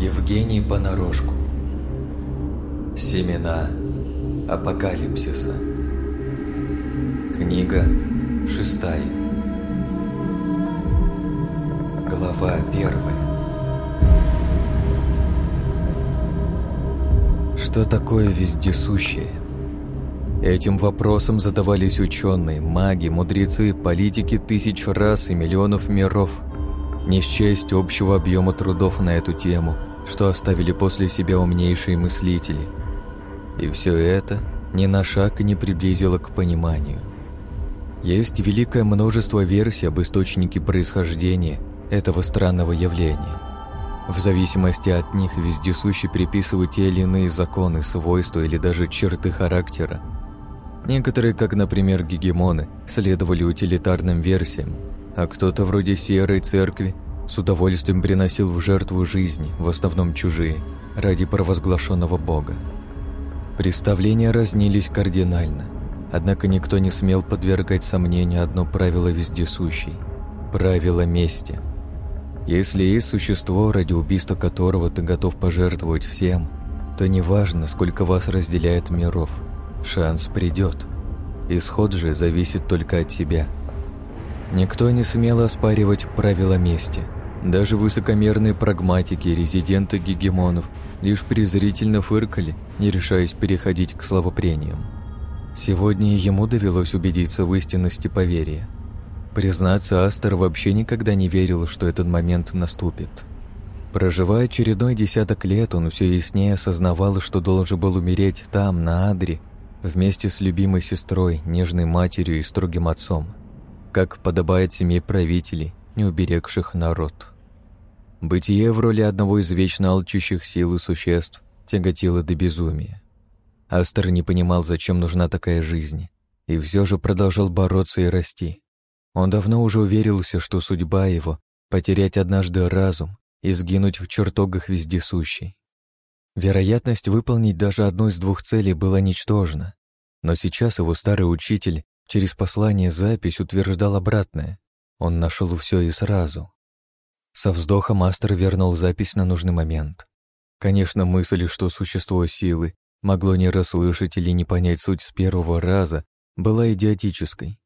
Евгений Понарошку. Семена апокалипсиса. Книга шестая. Глава первая. Что такое вездесущее? Этим вопросом задавались ученые, маги, мудрецы, политики тысяч раз и миллионов миров. Не счесть общего объема трудов на эту тему, что оставили после себя умнейшие мыслители. И все это ни на шаг не приблизило к пониманию. Есть великое множество версий об источнике происхождения этого странного явления. В зависимости от них вездесущие приписывают те или иные законы, свойства или даже черты характера, Некоторые, как, например, гегемоны, следовали утилитарным версиям, а кто-то вроде Серой Церкви с удовольствием приносил в жертву жизни, в основном чужие, ради провозглашенного Бога. Представления разнились кардинально, однако никто не смел подвергать сомнению одно правило вездесущей – правило мести. Если есть существо, ради убийства которого ты готов пожертвовать всем, то неважно, сколько вас разделяет миров – Шанс придет. Исход же зависит только от тебя. Никто не смел оспаривать правила мести. Даже высокомерные прагматики, резиденты гегемонов лишь презрительно фыркали, не решаясь переходить к словопрениям. Сегодня ему довелось убедиться в истинности поверия. Признаться, Астер вообще никогда не верил, что этот момент наступит. Проживая очередной десяток лет, он все яснее осознавал, что должен был умереть там, на Адре, вместе с любимой сестрой, нежной матерью и строгим отцом, как подобает семье правителей, не уберегших народ. Бытие в роли одного из вечно алчущих сил и существ тяготило до безумия. Астер не понимал, зачем нужна такая жизнь, и все же продолжал бороться и расти. Он давно уже уверился, что судьба его — потерять однажды разум и сгинуть в чертогах вездесущей. Вероятность выполнить даже одну из двух целей была ничтожна, но сейчас его старый учитель через послание запись утверждал обратное. Он нашел все и сразу. Со вздохом Астер вернул запись на нужный момент. Конечно, мысль, что существо силы могло не расслышать или не понять суть с первого раза, была идиотической.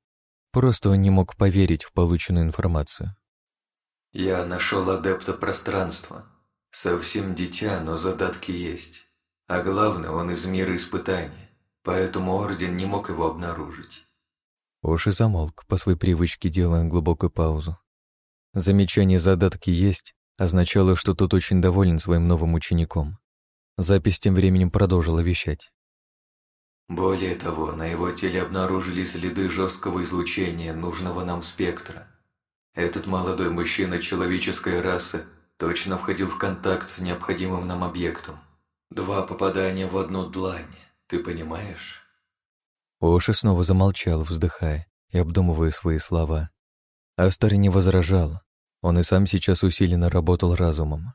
Просто он не мог поверить в полученную информацию. «Я нашел адепта пространства», Совсем дитя, но задатки есть. А главное, он из мира испытаний, поэтому Орден не мог его обнаружить. Оши замолк, по своей привычке делая глубокую паузу. Замечание «задатки есть» означало, что тот очень доволен своим новым учеником. Запись тем временем продолжила вещать. Более того, на его теле обнаружили следы жесткого излучения нужного нам спектра. Этот молодой мужчина человеческой расы точно входил в контакт с необходимым нам объектом. Два попадания в одну длань, ты понимаешь? Оши снова замолчал, вздыхая и обдумывая свои слова. Астер не возражал. Он и сам сейчас усиленно работал разумом.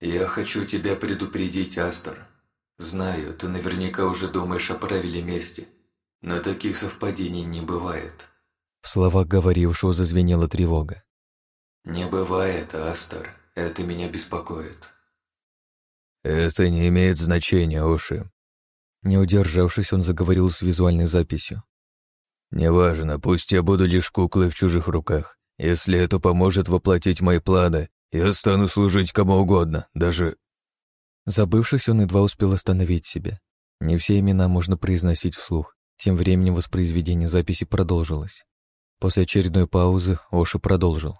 «Я хочу тебя предупредить, Астер. Знаю, ты наверняка уже думаешь о правиле мести, но таких совпадений не бывает». В словах говорившего зазвенела тревога. «Не бывает, Астер. Это меня беспокоит». «Это не имеет значения, Оши». Не удержавшись, он заговорил с визуальной записью. «Неважно, пусть я буду лишь куклой в чужих руках. Если это поможет воплотить мои планы, я стану служить кому угодно, даже...» Забывшись, он едва успел остановить себя. Не все имена можно произносить вслух. Тем временем воспроизведение записи продолжилось. После очередной паузы Оши продолжил.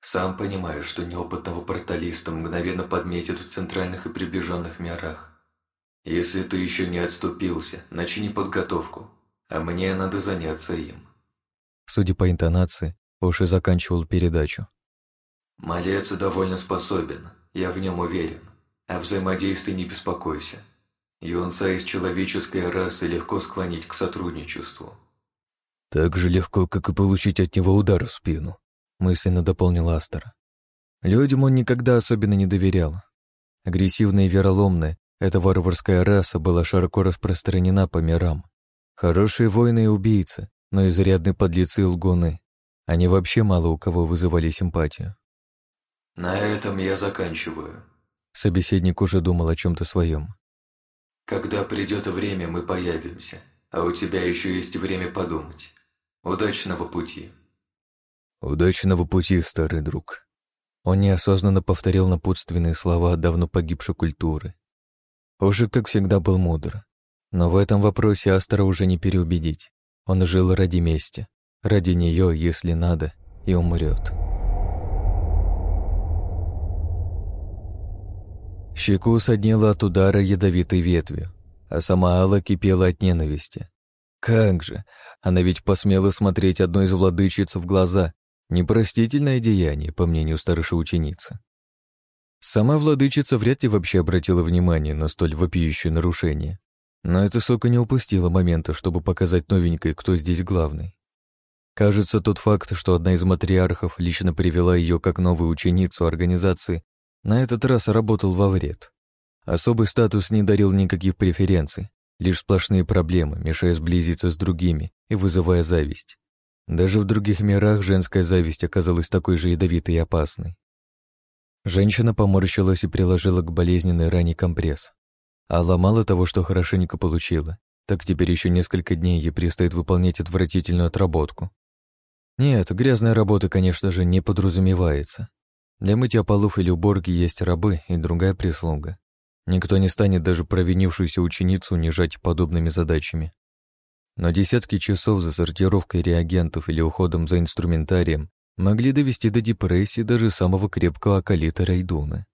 Сам понимаешь, что неопытного порталиста мгновенно подметят в центральных и приближенных мирах. Если ты еще не отступился, начни подготовку, а мне надо заняться им. Судя по интонации, Оши заканчивал передачу. Малец довольно способен, я в нем уверен, а взаимодействии не беспокойся. Юнца из человеческой расы легко склонить к сотрудничеству. Так же легко, как и получить от него удар в спину мысленно дополнил Астер. Людям он никогда особенно не доверял. Агрессивная и вероломная, эта варварская раса была широко распространена по мирам. Хорошие воины и убийцы, но изрядные подлецы и лгуны. Они вообще мало у кого вызывали симпатию. На этом я заканчиваю. Собеседник уже думал о чем-то своем. Когда придет время, мы появимся, а у тебя еще есть время подумать. Удачного пути. Удачного пути, старый друг. Он неосознанно повторил напутственные слова давно погибшей культуры. Уже, как всегда, был мудр. Но в этом вопросе Астера уже не переубедить. Он жил ради мести. Ради нее, если надо, и умрет. Щеку соднила от удара ядовитой ветвью, а сама Алла кипела от ненависти. Как же! Она ведь посмела смотреть одной из владычиц в глаза. Непростительное деяние, по мнению старшей ученицы. Сама владычица вряд ли вообще обратила внимание на столь вопиющее нарушение. Но эта сока не упустила момента, чтобы показать новенькой, кто здесь главный. Кажется, тот факт, что одна из матриархов лично привела ее как новую ученицу организации, на этот раз работал во вред. Особый статус не дарил никаких преференций, лишь сплошные проблемы, мешая сблизиться с другими и вызывая зависть. Даже в других мирах женская зависть оказалась такой же ядовитой и опасной. Женщина поморщилась и приложила к болезненной ране компресс. Алла мало того, что хорошенько получила, так теперь еще несколько дней ей предстоит выполнять отвратительную отработку. Нет, грязная работа, конечно же, не подразумевается. Для мытья полов или уборки есть рабы и другая прислуга. Никто не станет даже провинившуюся ученицу унижать подобными задачами. Но десятки часов за сортировкой реагентов или уходом за инструментарием могли довести до депрессии даже самого крепкого акалита Райдуна.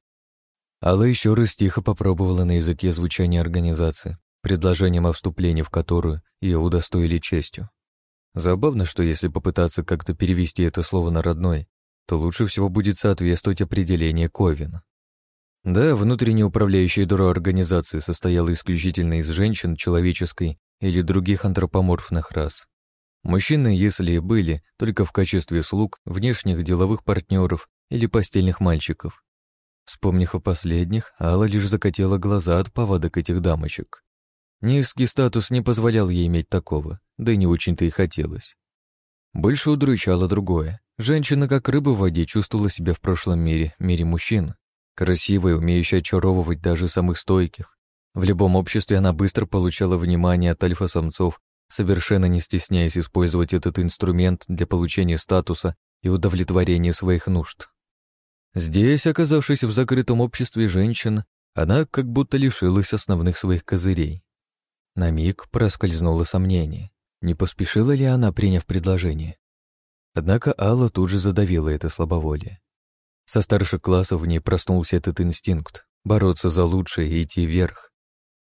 Алла еще раз тихо попробовала на языке звучания организации, предложением о вступлении в которую ее удостоили честью. Забавно, что если попытаться как-то перевести это слово на родной, то лучше всего будет соответствовать определение Ковина. Да, внутренне управляющая дура организации состояла исключительно из женщин человеческой или других антропоморфных рас. Мужчины, если и были, только в качестве слуг, внешних деловых партнеров или постельных мальчиков. Вспомнив о последних, Алла лишь закатила глаза от повадок этих дамочек. Низкий статус не позволял ей иметь такого, да и не очень-то и хотелось. Больше удручало другое. Женщина, как рыба в воде, чувствовала себя в прошлом мире, мире мужчин. Красивая, умеющая очаровывать даже самых стойких. В любом обществе она быстро получала внимание от альфа-самцов совершенно не стесняясь использовать этот инструмент для получения статуса и удовлетворения своих нужд. Здесь, оказавшись в закрытом обществе женщин, она как будто лишилась основных своих козырей. На миг проскользнуло сомнение, не поспешила ли она, приняв предложение. Однако Алла тут же задавила это слабоволие. Со старших классов в ней проснулся этот инстинкт — бороться за лучшее и идти вверх.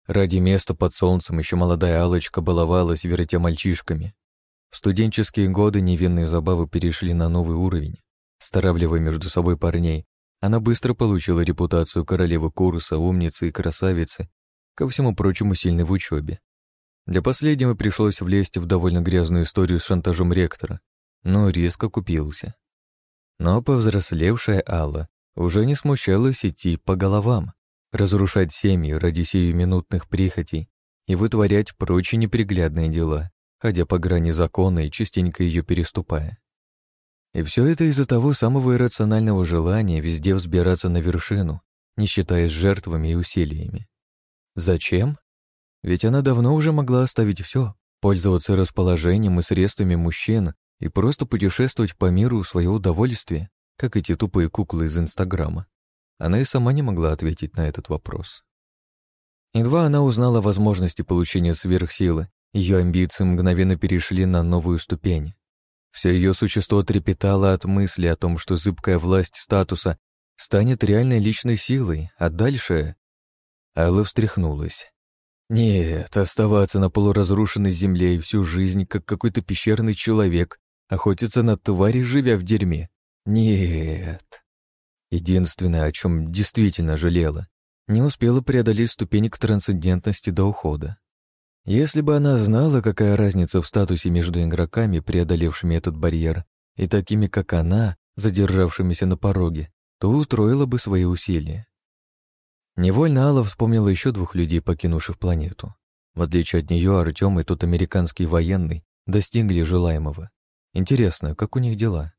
Ради места под солнцем еще молодая Алочка баловалась, вертя мальчишками. В студенческие годы невинные забавы перешли на новый уровень. Старавливая между собой парней, она быстро получила репутацию королевы курса, умницы и красавицы, ко всему прочему сильной в учебе. Для последнего пришлось влезть в довольно грязную историю с шантажом ректора, но резко купился. Но повзрослевшая Алла уже не смущалась идти по головам, разрушать семьи ради сиюминутных прихотей и вытворять прочие неприглядные дела, ходя по грани закона и частенько ее переступая. И все это из-за того самого иррационального желания везде взбираться на вершину, не считаясь жертвами и усилиями. Зачем? Ведь она давно уже могла оставить все, пользоваться расположением и средствами мужчин и просто путешествовать по миру в свое удовольствие, как эти тупые куклы из Инстаграма. Она и сама не могла ответить на этот вопрос. Едва она узнала о возможности получения сверхсилы, ее амбиции мгновенно перешли на новую ступень. Все ее существо трепетало от мысли о том, что зыбкая власть статуса станет реальной личной силой, а дальше... Алла встряхнулась. Нет, оставаться на полуразрушенной земле и всю жизнь, как какой-то пещерный человек, охотиться на твари, живя в дерьме. Нет. Единственное, о чем действительно жалела, не успела преодолеть ступенек трансцендентности до ухода. Если бы она знала, какая разница в статусе между игроками, преодолевшими этот барьер, и такими, как она, задержавшимися на пороге, то устроила бы свои усилия. Невольно Алла вспомнила еще двух людей, покинувших планету. В отличие от нее, Артем и тот американский военный достигли желаемого. Интересно, как у них дела?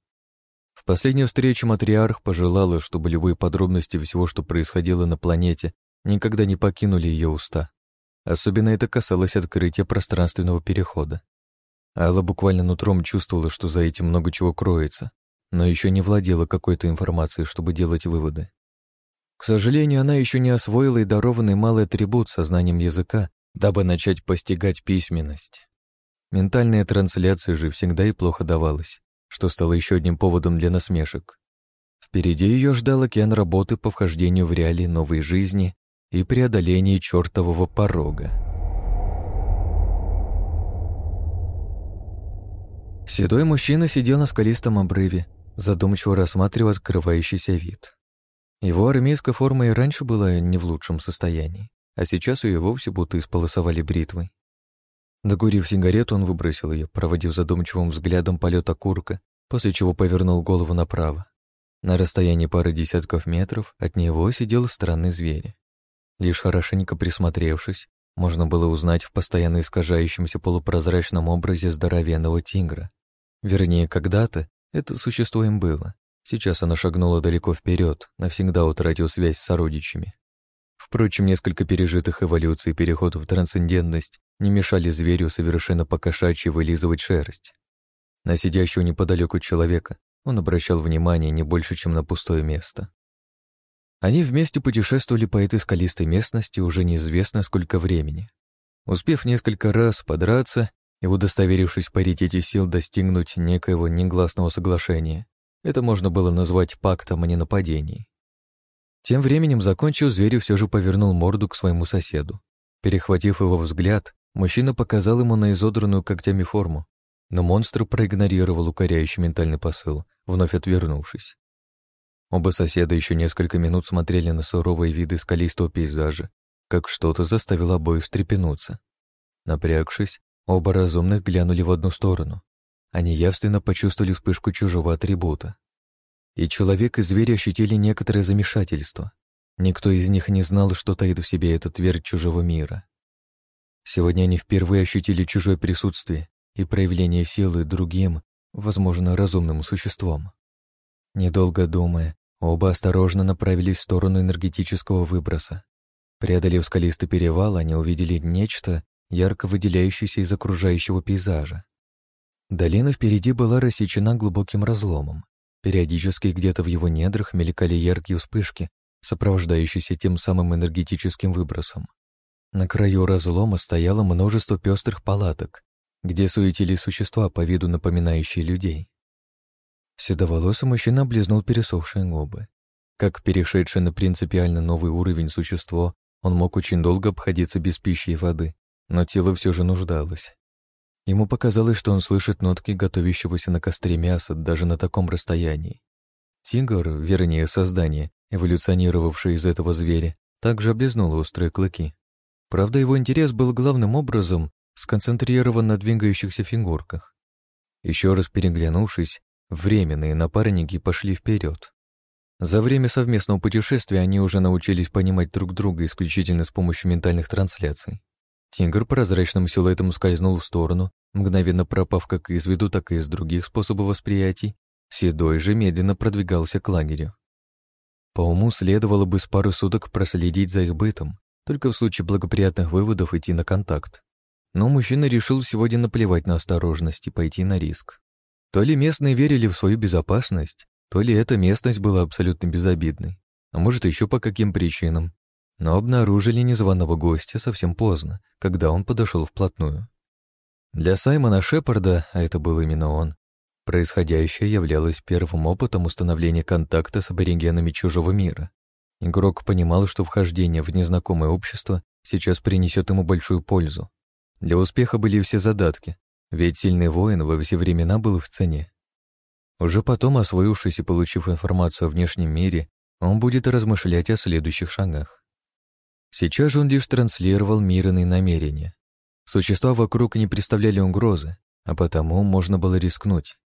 Последнюю встречу матриарх пожелала, чтобы любые подробности всего, что происходило на планете, никогда не покинули ее уста. Особенно это касалось открытия пространственного перехода. Алла буквально нутром чувствовала, что за этим много чего кроется, но еще не владела какой-то информацией, чтобы делать выводы. К сожалению, она еще не освоила и дарованный малый атрибут со знанием языка, дабы начать постигать письменность. Ментальная трансляция же всегда и плохо давалась, что стало еще одним поводом для насмешек. Впереди ее ждал океан работы по вхождению в реалии новой жизни и преодолении чертового порога. Седой мужчина сидел на скалистом обрыве, задумчиво рассматривая открывающийся вид. Его армейская форма и раньше была не в лучшем состоянии, а сейчас ее вовсе будто исполосовали бритвой. Докурив сигарету, он выбросил ее, проводив задумчивым взглядом полет окурка, после чего повернул голову направо. На расстоянии пары десятков метров от него сидел странный зверь. Лишь хорошенько присмотревшись, можно было узнать в постоянно искажающемся полупрозрачном образе здоровенного тигра. Вернее, когда-то это существо им было. Сейчас оно шагнуло далеко вперед, навсегда утратив связь с сородичами. Впрочем, несколько пережитых эволюций и переход в трансцендентность не мешали зверю совершенно покошачьи вылизывать шерсть. На сидящего неподалеку человека он обращал внимание не больше, чем на пустое место. Они вместе путешествовали по этой скалистой местности уже неизвестно сколько времени. Успев несколько раз подраться и удостоверившись в паритете сил достигнуть некоего негласного соглашения, это можно было назвать пактом о ненападении. Тем временем, закончив, зверь все же повернул морду к своему соседу. Перехватив его взгляд, мужчина показал ему на изодранную когтями форму, но монстр проигнорировал укоряющий ментальный посыл, вновь отвернувшись. Оба соседа еще несколько минут смотрели на суровые виды скалистого пейзажа, как что-то заставило обоих встрепенуться. Напрягшись, оба разумных глянули в одну сторону. Они явственно почувствовали вспышку чужого атрибута. И человек и зверь ощутили некоторое замешательство. Никто из них не знал, что таит в себе этот твердь чужого мира. Сегодня они впервые ощутили чужое присутствие и проявление силы другим, возможно, разумным существом. Недолго думая, оба осторожно направились в сторону энергетического выброса. Преодолев скалистый перевал, они увидели нечто, ярко выделяющееся из окружающего пейзажа. Долина впереди была рассечена глубоким разломом. Периодически где-то в его недрах мелькали яркие вспышки, сопровождающиеся тем самым энергетическим выбросом. На краю разлома стояло множество пестрых палаток, где суетились существа по виду напоминающие людей. Седоволосый мужчина облизнул пересохшие губы. Как перешедший на принципиально новый уровень существо, он мог очень долго обходиться без пищи и воды, но тело все же нуждалось. Ему показалось, что он слышит нотки готовящегося на костре мяса даже на таком расстоянии. Тигр, вернее, создание, эволюционировавшее из этого зверя, также облизнул острые клыки. Правда, его интерес был главным образом сконцентрирован на двигающихся фигурках. Еще раз переглянувшись, Временные напарники пошли вперед. За время совместного путешествия они уже научились понимать друг друга исключительно с помощью ментальных трансляций. Тигр прозрачным силуэтом скользнул в сторону, мгновенно пропав как из виду, так и из других способов восприятий. Седой же медленно продвигался к лагерю. По уму следовало бы с пару суток проследить за их бытом, только в случае благоприятных выводов идти на контакт. Но мужчина решил сегодня наплевать на осторожность и пойти на риск. То ли местные верили в свою безопасность, то ли эта местность была абсолютно безобидной, а может еще по каким причинам. Но обнаружили незваного гостя совсем поздно, когда он подошел вплотную. Для Саймона Шепарда, а это был именно он, происходящее являлось первым опытом установления контакта с аборигенами чужого мира. Игрок понимал, что вхождение в незнакомое общество сейчас принесет ему большую пользу. Для успеха были все задатки, ведь сильный воин во все времена был в цене. Уже потом, освоившись и получив информацию о внешнем мире, он будет размышлять о следующих шагах. Сейчас же он лишь транслировал мирные намерения. Существа вокруг не представляли угрозы, а потому можно было рискнуть.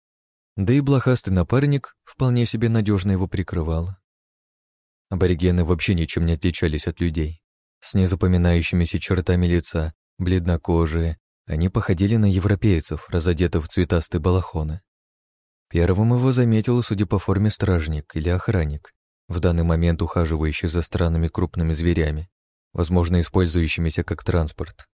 Да и блохастый напарник вполне себе надежно его прикрывал. Аборигены вообще ничем не отличались от людей. С незапоминающимися чертами лица, бледнокожие, они походили на европейцев, разодетых в цветастые балахоны. Первым его заметил, судя по форме, стражник или охранник, в данный момент ухаживающий за странными крупными зверями, возможно, использующимися как транспорт.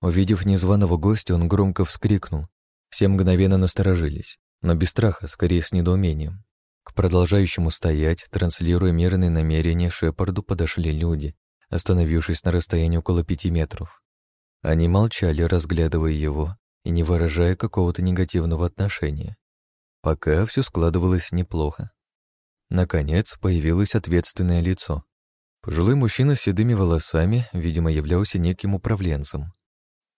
Увидев незваного гостя, он громко вскрикнул. Все мгновенно насторожились, но без страха, скорее с недоумением. К продолжающему стоять, транслируя мирные намерения, Шепарду подошли люди, остановившись на расстоянии около пяти метров. Они молчали, разглядывая его и не выражая какого-то негативного отношения. Пока все складывалось неплохо. Наконец появилось ответственное лицо. Пожилой мужчина с седыми волосами, видимо, являлся неким управленцем.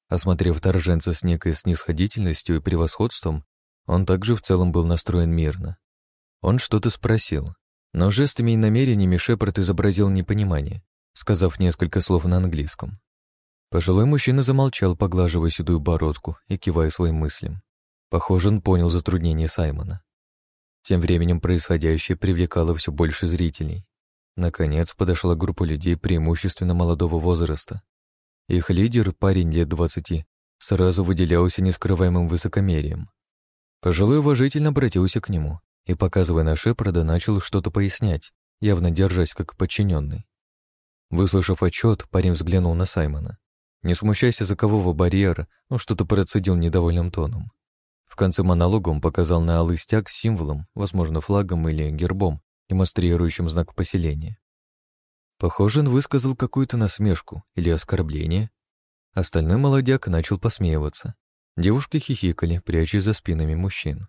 Осмотрев торженца с некой снисходительностью и превосходством, он также в целом был настроен мирно. Он что-то спросил, но жестами и намерениями Шепард изобразил непонимание, сказав несколько слов на английском. Пожилой мужчина замолчал, поглаживая седую бородку и кивая своим мыслям. Похоже, он понял затруднение Саймона. Тем временем происходящее привлекало все больше зрителей. Наконец подошла группа людей преимущественно молодого возраста. Их лидер, парень лет двадцати, сразу выделялся нескрываемым высокомерием. Пожилой уважительно обратился к нему и, показывая на Шепарда, начал что-то пояснять, явно держась как подчиненный. Выслушав отчет, парень взглянул на Саймона. Не смущайся закового барьера, он что-то процедил недовольным тоном. В конце монолога он показал на алый стяг с символом, возможно, флагом или гербом, демонстрирующим знак поселения. Похоже, он высказал какую-то насмешку или оскорбление. Остальной молодяк начал посмеиваться. Девушки хихикали, пряча за спинами мужчин.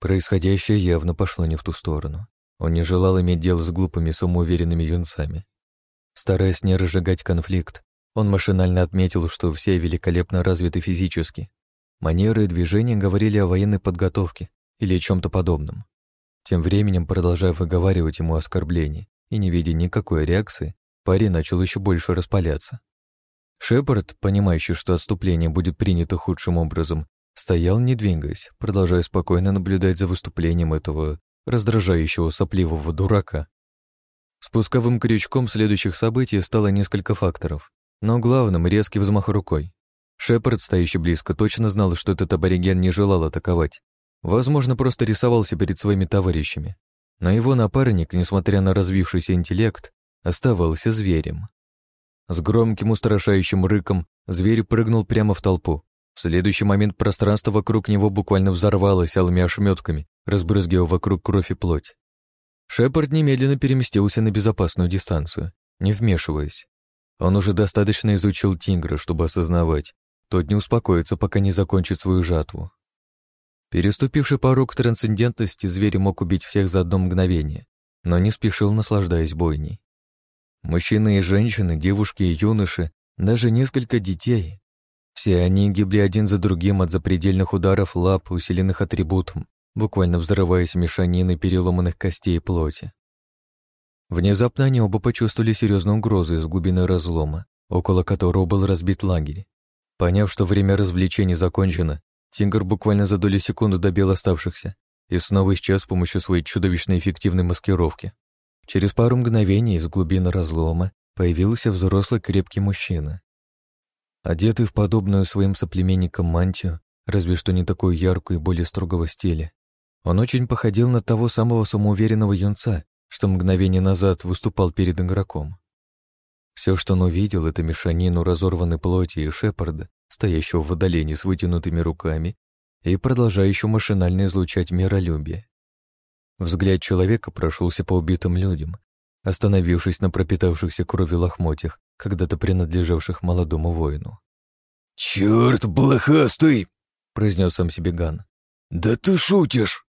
Происходящее явно пошло не в ту сторону. Он не желал иметь дело с глупыми, самоуверенными юнцами. Стараясь не разжигать конфликт, он машинально отметил, что все великолепно развиты физически, Манеры и движения говорили о военной подготовке или чем-то подобном. Тем временем, продолжая выговаривать ему оскорбления и не видя никакой реакции, парень начал еще больше распаляться. Шепард, понимающий, что отступление будет принято худшим образом, стоял, не двигаясь, продолжая спокойно наблюдать за выступлением этого раздражающего сопливого дурака. Спусковым крючком следующих событий стало несколько факторов, но главным — резкий взмах рукой. Шепард, стоящий близко, точно знал, что этот абориген не желал атаковать. Возможно, просто рисовался перед своими товарищами. Но его напарник, несмотря на развившийся интеллект, оставался зверем. С громким устрашающим рыком зверь прыгнул прямо в толпу. В следующий момент пространство вокруг него буквально взорвалось алыми ошметками, разбрызгивая вокруг кровь и плоть. Шепард немедленно переместился на безопасную дистанцию, не вмешиваясь. Он уже достаточно изучил тигра, чтобы осознавать, тот не успокоится, пока не закончит свою жатву. Переступивший порог трансцендентности, зверь мог убить всех за одно мгновение, но не спешил, наслаждаясь бойней. Мужчины и женщины, девушки и юноши, даже несколько детей. Все они гибли один за другим от запредельных ударов лап, усиленных атрибутом, буквально взрываясь мешанины переломанных костей и плоти. Внезапно они оба почувствовали серьезную угрозу из глубины разлома, около которого был разбит лагерь. Поняв, что время развлечений закончено, Тингер буквально за доли секунды добил оставшихся и снова исчез с помощью своей чудовищно эффективной маскировки. Через пару мгновений из глубины разлома появился взрослый крепкий мужчина. Одетый в подобную своим соплеменникам мантию, разве что не такую яркую и более строгого стиля, он очень походил на того самого самоуверенного юнца, что мгновение назад выступал перед игроком. Все, что он увидел, это мешанину разорванной плоти и Шепарда, стоящего в отдалении с вытянутыми руками и продолжающего машинально излучать миролюбие. Взгляд человека прошелся по убитым людям, остановившись на пропитавшихся кровью лохмотьях, когда-то принадлежавших молодому воину. «Черт, блохастый!» — произнес сам себе Ган. «Да ты шутишь!»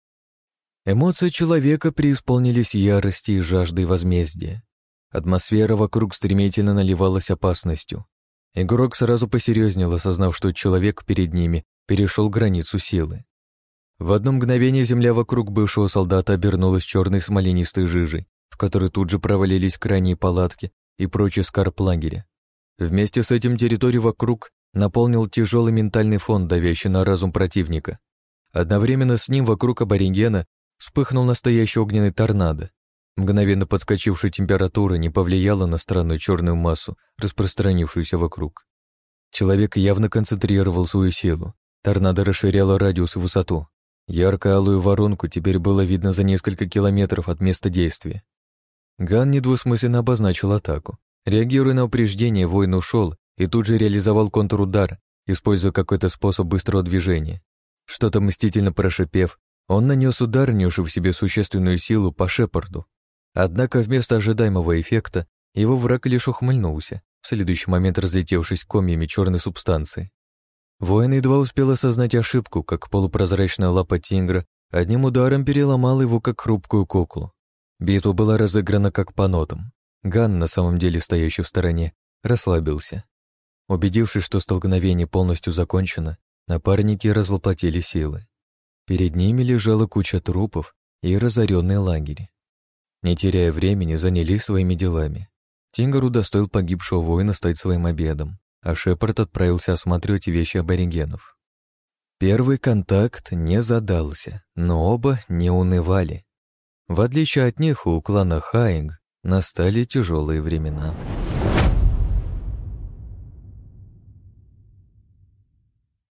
Эмоции человека преисполнились ярости и жаждой возмездия. Атмосфера вокруг стремительно наливалась опасностью. Игрок сразу посерьезнел, осознав, что человек перед ними перешел границу силы. В одно мгновение земля вокруг бывшего солдата обернулась черной смоленистой жижей, в которой тут же провалились крайние палатки и прочий скарб лагеря. Вместе с этим территорию вокруг наполнил тяжелый ментальный фон, давящий на разум противника. Одновременно с ним вокруг аборигена вспыхнул настоящий огненный торнадо. Мгновенно подскочившая температура не повлияла на странную черную массу, распространившуюся вокруг. Человек явно концентрировал свою силу. Торнадо расширяло радиус и высоту. Ярко-алую воронку теперь было видно за несколько километров от места действия. Ган недвусмысленно обозначил атаку. Реагируя на упреждение, воин ушел и тут же реализовал контрудар, используя какой-то способ быстрого движения. Что-то мстительно прошипев, он нанес удар, несший в себе существенную силу по Шепарду. Однако вместо ожидаемого эффекта его враг лишь ухмыльнулся, в следующий момент разлетевшись комьями черной субстанции. Воин едва успел осознать ошибку, как полупрозрачная лапа тигра одним ударом переломала его, как хрупкую куклу. Битва была разыграна как по нотам. Ган, на самом деле стоящий в стороне, расслабился. Убедившись, что столкновение полностью закончено, напарники развоплотили силы. Перед ними лежала куча трупов и разоренный лагерь. Не теряя времени, занялись своими делами. Тингар удостоил погибшего воина стать своим обедом, а Шепард отправился осматривать вещи аборигенов. Первый контакт не задался, но оба не унывали. В отличие от них, у клана Хаинг настали тяжелые времена.